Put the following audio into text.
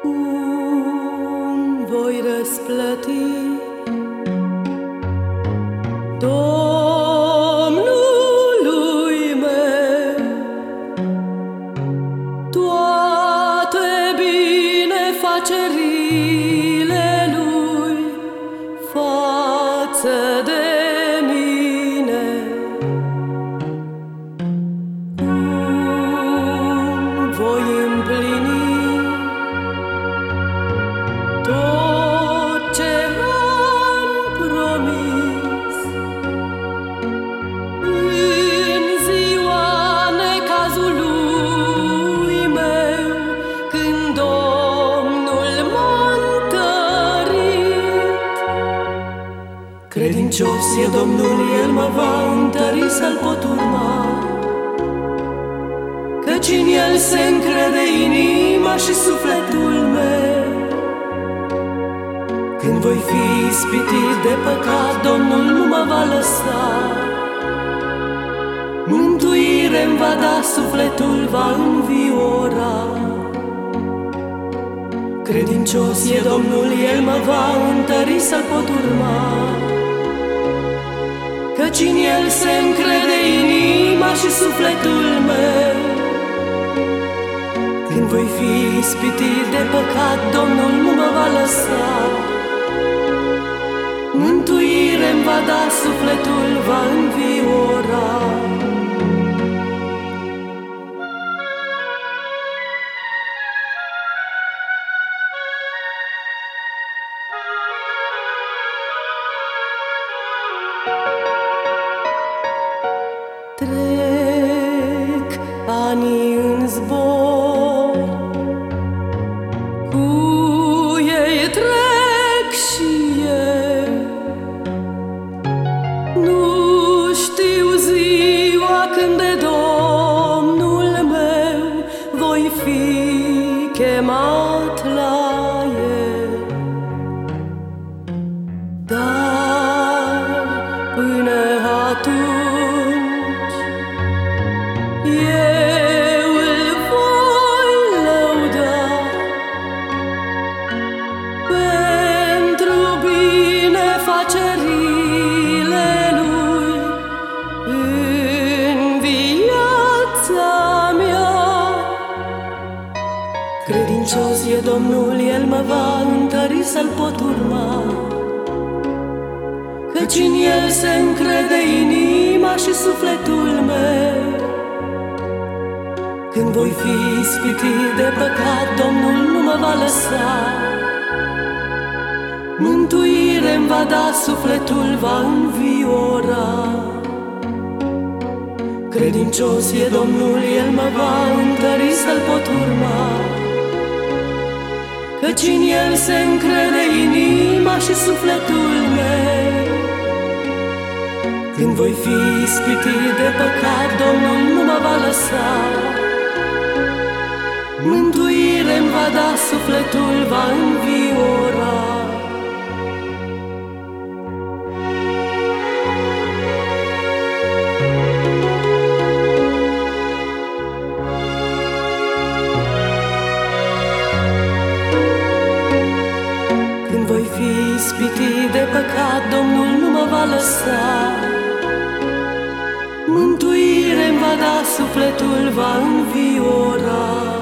Cum voi răsplăti? Domnului meu toate binefacerii Credincios e Domnul, El mă va întări să-L pot urma, Căci în El se încrede inima și sufletul meu. Când voi fi ispitit de păcat, Domnul nu mă va lăsa. Mântuire îmi va da, sufletul va înviora. Credincios e Domnul, El mă va întări să-L Căci în El se încrede inima și sufletul meu. Când voi fi ispitit de păcat, Domnul nu mă va lăsa. Mântuire îmi va da, sufletul va înviora. Cu ei trec și eu. Nu știu ziua când de Domnul meu Voi fi chemat la el. Dar până atunci eu Credincios e Domnul, El mă va întări să-L pot urma, Căci în El se încrede inima și sufletul meu. Când voi fi ispitit de păcat, Domnul nu mă va lăsa. Mântuire îmi va da, sufletul va înviora. Credincios e Domnul, El mă va întări să-L pot urma. Căci în El se încrede inima și sufletul meu. Când voi fi ispitit de păcat, Domnul nu mă va lăsa. Mântuire îmi va da, sufletul va înviora. Ispitit de păcat, Domnul nu mă va lăsa. Mântuire îmi va da, sufletul va înviora.